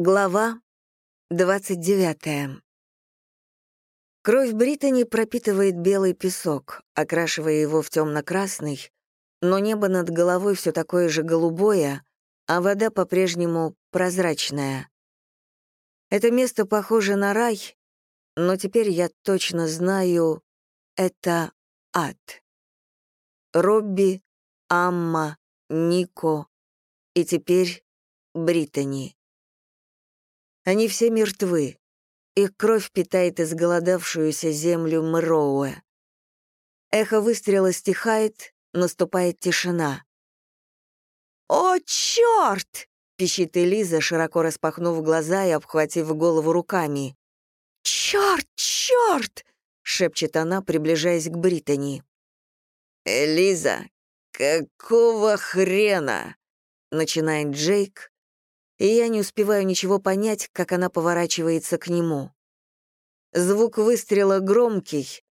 Глава 29. Кровь Британи пропитывает белый песок, окрашивая его в темно-красный, но небо над головой все такое же голубое, а вода по-прежнему прозрачная. Это место похоже на рай, но теперь я точно знаю, это ад. Робби, Амма, Нико и теперь Британи. Они все мертвы. Их кровь питает изголодавшуюся землю Мроуэ. Эхо выстрела стихает, наступает тишина. «О, черт!» — пищит Элиза, широко распахнув глаза и обхватив голову руками. «Черт, черт!» — шепчет она, приближаясь к Британи. «Элиза, какого хрена?» — начинает Джейк, и я не успеваю ничего понять, как она поворачивается к нему. Звук выстрела громкий,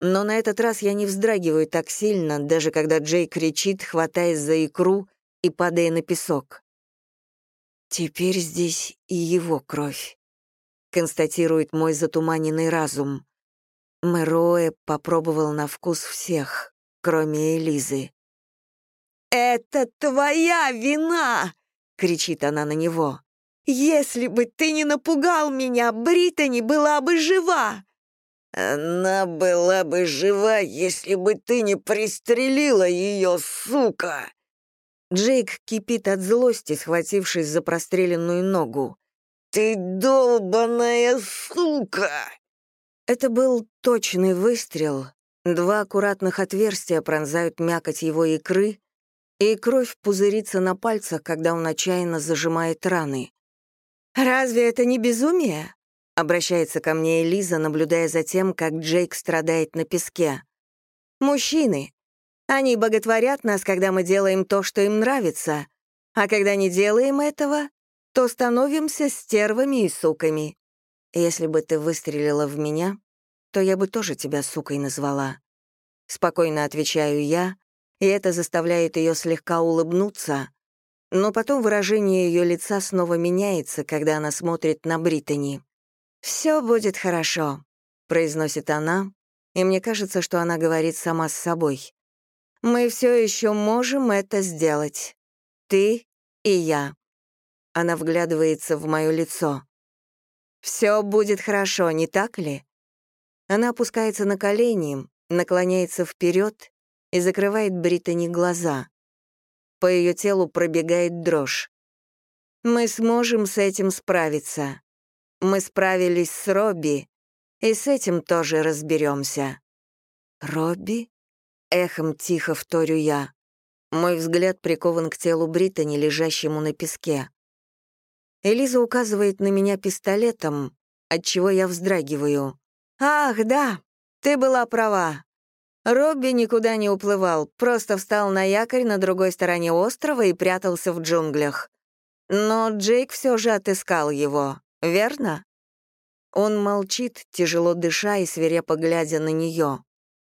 но на этот раз я не вздрагиваю так сильно, даже когда Джей кричит, хватаясь за икру и падая на песок. «Теперь здесь и его кровь», — констатирует мой затуманенный разум. Мэроэ попробовал на вкус всех, кроме Элизы. «Это твоя вина!» — кричит она на него. «Если бы ты не напугал меня, Британи была бы жива!» «Она была бы жива, если бы ты не пристрелила ее, сука!» Джейк кипит от злости, схватившись за простреленную ногу. «Ты долбаная сука!» Это был точный выстрел. Два аккуратных отверстия пронзают мякоть его икры, и кровь пузырится на пальцах, когда он отчаянно зажимает раны. «Разве это не безумие?» — обращается ко мне Элиза, наблюдая за тем, как Джейк страдает на песке. «Мужчины. Они боготворят нас, когда мы делаем то, что им нравится, а когда не делаем этого, то становимся стервами и суками. Если бы ты выстрелила в меня, то я бы тоже тебя сукой назвала». Спокойно отвечаю я, и это заставляет ее слегка улыбнуться, но потом выражение ее лица снова меняется, когда она смотрит на Британи. «Все будет хорошо», — произносит она, и мне кажется, что она говорит сама с собой. «Мы все еще можем это сделать. Ты и я». Она вглядывается в мое лицо. «Все будет хорошо, не так ли?» Она опускается на колени, наклоняется вперед и закрывает Британи глаза. По ее телу пробегает дрожь. «Мы сможем с этим справиться. Мы справились с Робби, и с этим тоже разберемся. «Робби?» — эхом тихо вторю я. Мой взгляд прикован к телу Британи, лежащему на песке. Элиза указывает на меня пистолетом, отчего я вздрагиваю. «Ах, да, ты была права. Робби никуда не уплывал, просто встал на якорь на другой стороне острова и прятался в джунглях. Но Джейк все же отыскал его, верно? Он молчит, тяжело дыша и свирепо глядя на нее.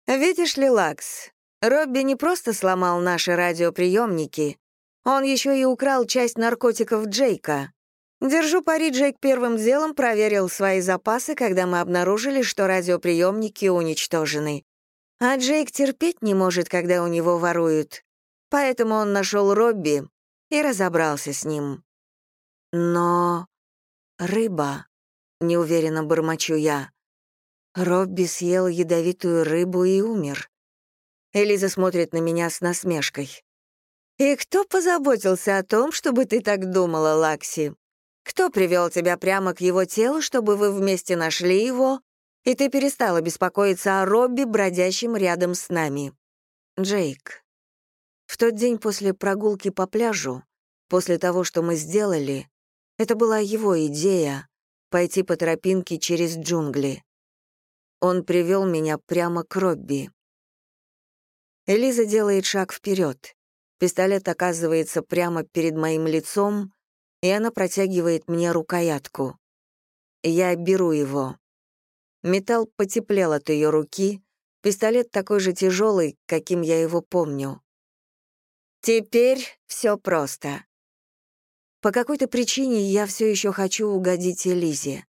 «Видишь ли, Лакс, Робби не просто сломал наши радиоприемники, он еще и украл часть наркотиков Джейка. Держу пари, Джейк первым делом проверил свои запасы, когда мы обнаружили, что радиоприемники уничтожены. А Джейк терпеть не может, когда у него воруют. Поэтому он нашел Робби и разобрался с ним. Но... рыба, неуверенно бормочу я. Робби съел ядовитую рыбу и умер. Элиза смотрит на меня с насмешкой. «И кто позаботился о том, чтобы ты так думала, Лакси? Кто привел тебя прямо к его телу, чтобы вы вместе нашли его и ты перестала беспокоиться о Робби, бродящем рядом с нами. Джейк, в тот день после прогулки по пляжу, после того, что мы сделали, это была его идея — пойти по тропинке через джунгли. Он привел меня прямо к Робби. Элиза делает шаг вперед. Пистолет оказывается прямо перед моим лицом, и она протягивает мне рукоятку. Я беру его. Металл потеплел от ее руки, пистолет такой же тяжелый, каким я его помню. Теперь все просто. По какой-то причине я все еще хочу угодить Элизе.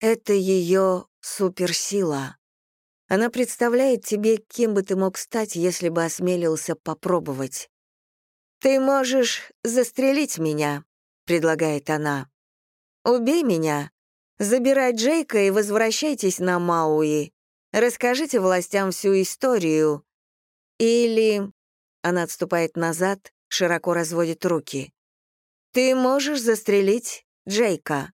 Это ее суперсила. Она представляет тебе, кем бы ты мог стать, если бы осмелился попробовать. «Ты можешь застрелить меня», — предлагает она. «Убей меня. Забирай Джейка и возвращайтесь на Мауи. Расскажите властям всю историю. Или...» Она отступает назад, широко разводит руки. «Ты можешь застрелить Джейка.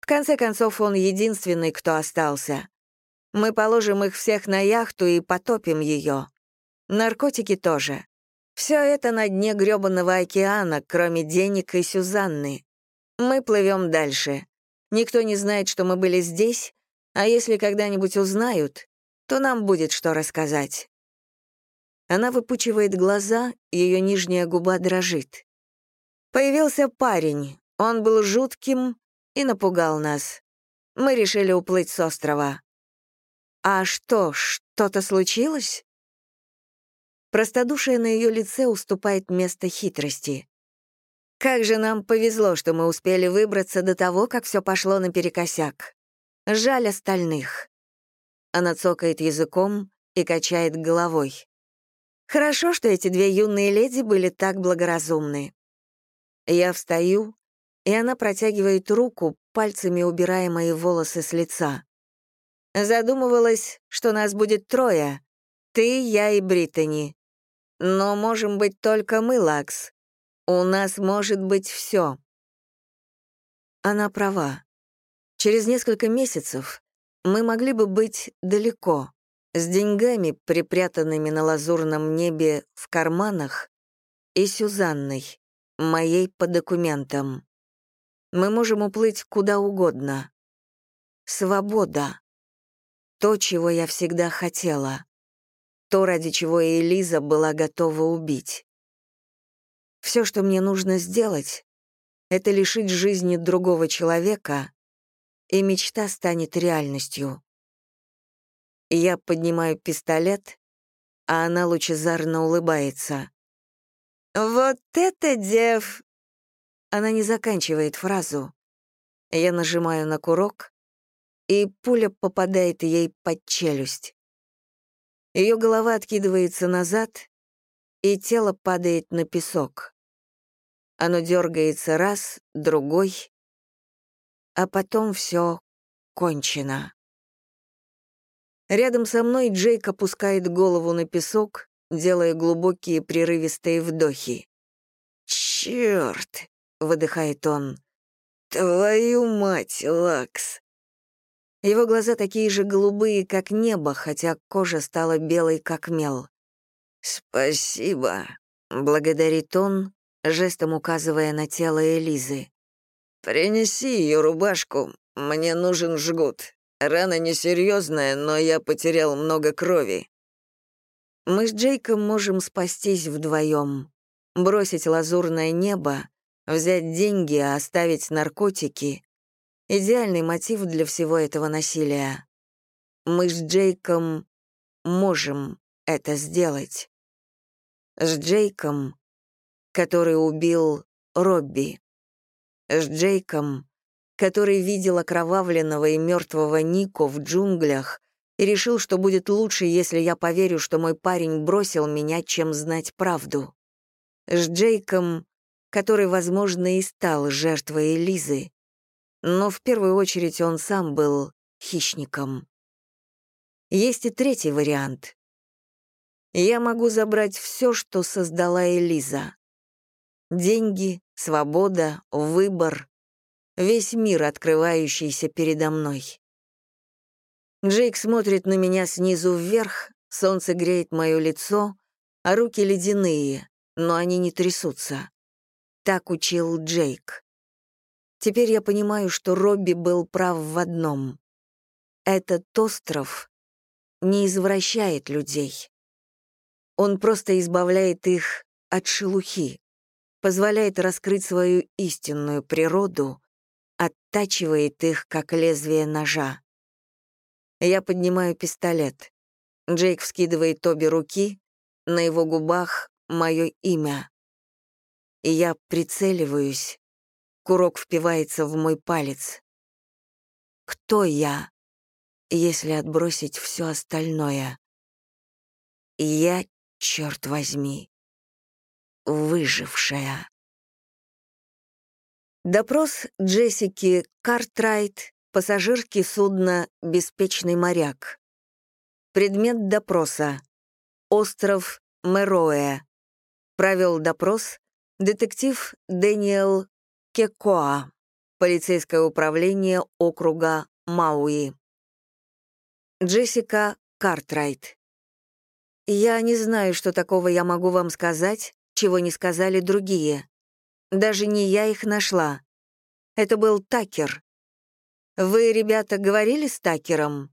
В конце концов, он единственный, кто остался. Мы положим их всех на яхту и потопим ее. Наркотики тоже. Все это на дне грёбаного океана, кроме денег и Сюзанны. Мы плывем дальше. Никто не знает, что мы были здесь, а если когда-нибудь узнают, то нам будет что рассказать. Она выпучивает глаза, ее нижняя губа дрожит. Появился парень. Он был жутким и напугал нас. Мы решили уплыть с острова. А что, что-то случилось? Простодушие на ее лице уступает место хитрости. Как же нам повезло, что мы успели выбраться до того, как все пошло наперекосяк. Жаль остальных. Она цокает языком и качает головой. Хорошо, что эти две юные леди были так благоразумны. Я встаю, и она протягивает руку, пальцами убирая мои волосы с лица. Задумывалась, что нас будет трое. Ты, я и Британи. Но можем быть только мы, Лакс. У нас может быть все. Она права. Через несколько месяцев мы могли бы быть далеко, с деньгами, припрятанными на лазурном небе в карманах, и Сюзанной, моей по документам. Мы можем уплыть куда угодно. Свобода. То, чего я всегда хотела то, ради чего Элиза была готова убить. Все, что мне нужно сделать, это лишить жизни другого человека, и мечта станет реальностью. Я поднимаю пистолет, а она лучезарно улыбается. «Вот это дев!» Она не заканчивает фразу. Я нажимаю на курок, и пуля попадает ей под челюсть. Ее голова откидывается назад, и тело падает на песок. Оно дергается раз, другой, а потом все кончено. Рядом со мной Джейк опускает голову на песок, делая глубокие прерывистые вдохи. «Чёрт!» — выдыхает он. «Твою мать, Лакс!» Его глаза такие же голубые, как небо, хотя кожа стала белой, как мел. «Спасибо», — благодарит он, жестом указывая на тело Элизы. «Принеси ее рубашку, мне нужен жгут. Рана несерьезная, но я потерял много крови». Мы с Джейком можем спастись вдвоем, бросить лазурное небо, взять деньги, а оставить наркотики Идеальный мотив для всего этого насилия. Мы с Джейком можем это сделать. С Джейком, который убил Робби. С Джейком, который видел окровавленного и мертвого Нико в джунглях и решил, что будет лучше, если я поверю, что мой парень бросил меня, чем знать правду. С Джейком, который, возможно, и стал жертвой Элизы но в первую очередь он сам был хищником. Есть и третий вариант. Я могу забрать все, что создала Элиза. Деньги, свобода, выбор, весь мир, открывающийся передо мной. Джейк смотрит на меня снизу вверх, солнце греет мое лицо, а руки ледяные, но они не трясутся. Так учил Джейк. Теперь я понимаю, что Робби был прав в одном. Этот остров не извращает людей. Он просто избавляет их от шелухи, позволяет раскрыть свою истинную природу, оттачивает их, как лезвие ножа. Я поднимаю пистолет. Джейк вскидывает обе руки, на его губах — мое имя. Я прицеливаюсь курок впивается в мой палец. Кто я, если отбросить все остальное? Я, черт возьми, выжившая. Допрос Джессики Картрайт, пассажирки судна «Беспечный моряк». Предмет допроса. Остров Мероэ. Провел допрос детектив Дэниел Кекоа, полицейское управление округа Мауи. Джессика Картрайт. Я не знаю, что такого я могу вам сказать, чего не сказали другие. Даже не я их нашла. Это был Такер. Вы, ребята, говорили с Такером?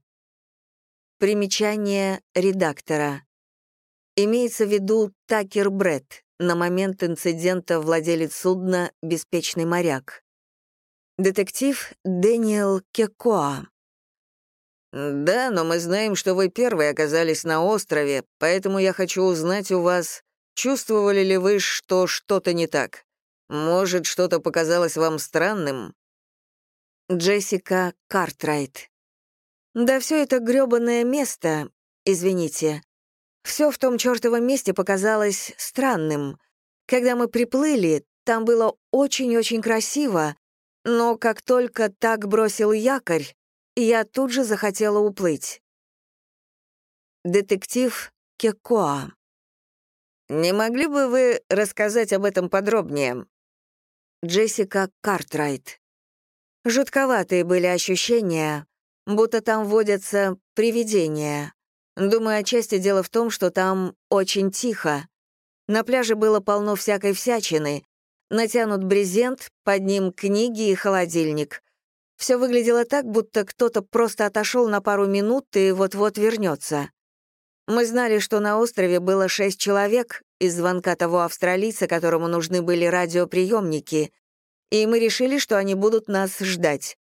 Примечание редактора. Имеется в виду Такер Бретт, на момент инцидента владелец судна «Беспечный моряк». Детектив Дэниел Кекоа. «Да, но мы знаем, что вы первые оказались на острове, поэтому я хочу узнать у вас, чувствовали ли вы, что что-то не так? Может, что-то показалось вам странным?» Джессика Картрайт. «Да все это грёбаное место, извините. Все в том чертовом месте показалось странным. Когда мы приплыли, там было очень-очень красиво, но как только так бросил якорь, я тут же захотела уплыть. Детектив Кекоа. «Не могли бы вы рассказать об этом подробнее?» Джессика Картрайт. Жутковатые были ощущения, будто там водятся привидения. Думаю, отчасти дело в том, что там очень тихо. На пляже было полно всякой всячины. Натянут брезент, под ним книги и холодильник. Все выглядело так, будто кто-то просто отошел на пару минут и вот-вот вернется. Мы знали, что на острове было шесть человек из звонка того австралийца, которому нужны были радиоприемники, и мы решили, что они будут нас ждать.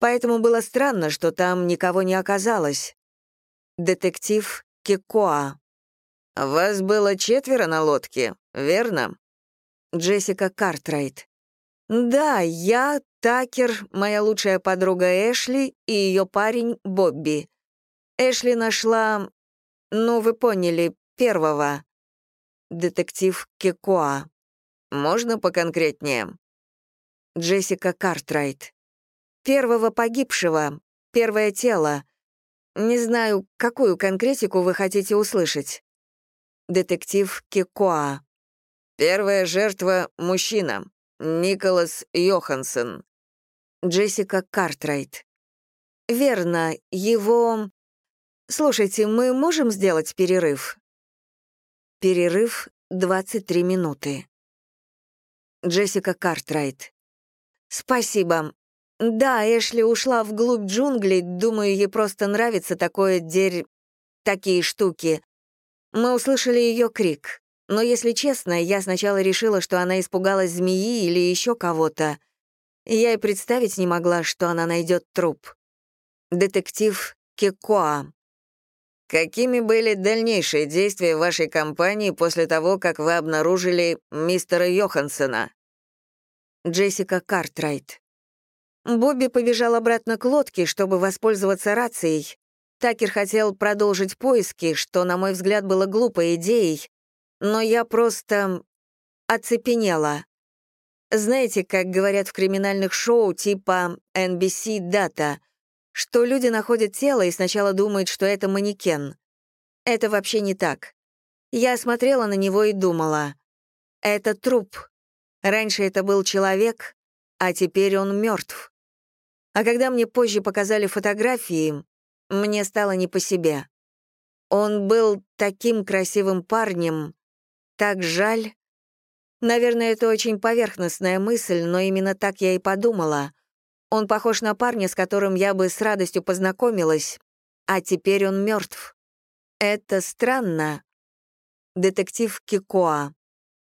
Поэтому было странно, что там никого не оказалось. Детектив Кикоа. «Вас было четверо на лодке, верно?» Джессика Картрайт. «Да, я, Такер, моя лучшая подруга Эшли и ее парень Бобби. Эшли нашла... Ну, вы поняли, первого». Детектив Кекоа. «Можно поконкретнее?» Джессика Картрайт. «Первого погибшего, первое тело. Не знаю, какую конкретику вы хотите услышать». Детектив Кекоа. «Первая жертва — мужчина. Николас Йоханссон. Джессика Картрайт. «Верно, его... Слушайте, мы можем сделать перерыв?» Перерыв 23 минуты. Джессика Картрайт. «Спасибо. Да, Эшли ушла вглубь джунглей, думаю, ей просто нравится такое дерь... такие штуки. Мы услышали ее крик. Но, если честно, я сначала решила, что она испугалась змеи или еще кого-то. Я и представить не могла, что она найдет труп. Детектив Кекоа. Какими были дальнейшие действия вашей компании после того, как вы обнаружили мистера Йохансена? Джессика Картрайт. Бобби побежал обратно к лодке, чтобы воспользоваться рацией. Такер хотел продолжить поиски, что, на мой взгляд, было глупой идеей, но я просто оцепенела. Знаете, как говорят в криминальных шоу типа NBC Data, что люди находят тело и сначала думают, что это манекен. Это вообще не так. Я смотрела на него и думала, это труп. Раньше это был человек, а теперь он мертв. А когда мне позже показали фотографии, мне стало не по себе. Он был таким красивым парнем, так жаль, Наверное, это очень поверхностная мысль, но именно так я и подумала. Он похож на парня, с которым я бы с радостью познакомилась, а теперь он мертв. Это странно. Детектив Кикоа.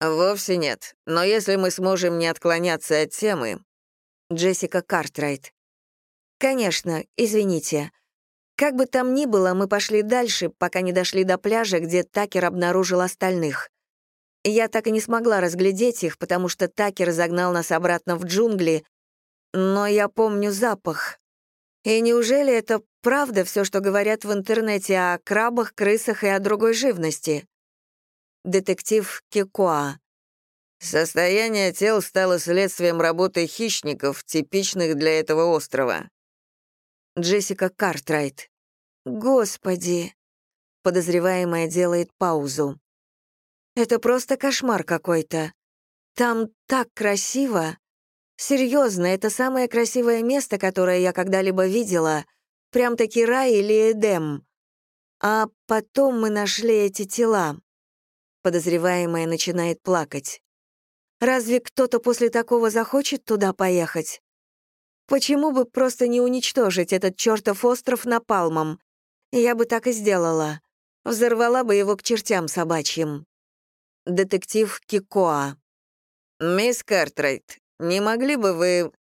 Вовсе нет. Но если мы сможем не отклоняться от темы... Джессика Картрайт. Конечно, извините. Как бы там ни было, мы пошли дальше, пока не дошли до пляжа, где Такер обнаружил остальных. Я так и не смогла разглядеть их, потому что Такер загнал нас обратно в джунгли, но я помню запах. И неужели это правда все, что говорят в интернете о крабах, крысах и о другой живности? Детектив Кикуа. Состояние тел стало следствием работы хищников, типичных для этого острова. Джессика Картрайт. Господи. Подозреваемая делает паузу. Это просто кошмар какой-то. Там так красиво. Серьезно, это самое красивое место, которое я когда-либо видела. Прям-таки рай или Эдем. А потом мы нашли эти тела. Подозреваемая начинает плакать. Разве кто-то после такого захочет туда поехать? Почему бы просто не уничтожить этот чертов остров напалмом? Я бы так и сделала. Взорвала бы его к чертям собачьим. Детектив Кикоа. «Мисс Картрайт, не могли бы вы...»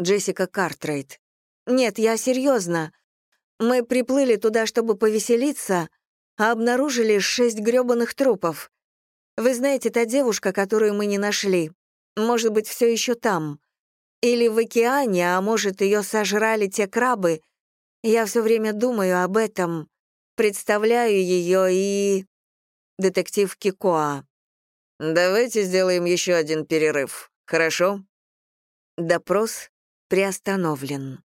Джессика Картрайт. «Нет, я серьезно. Мы приплыли туда, чтобы повеселиться, а обнаружили шесть грёбаных трупов. Вы знаете, та девушка, которую мы не нашли, может быть, все еще там. Или в океане, а может, ее сожрали те крабы. Я все время думаю об этом, представляю ее и... Детектив Кикоа. Давайте сделаем еще один перерыв, хорошо? Допрос приостановлен.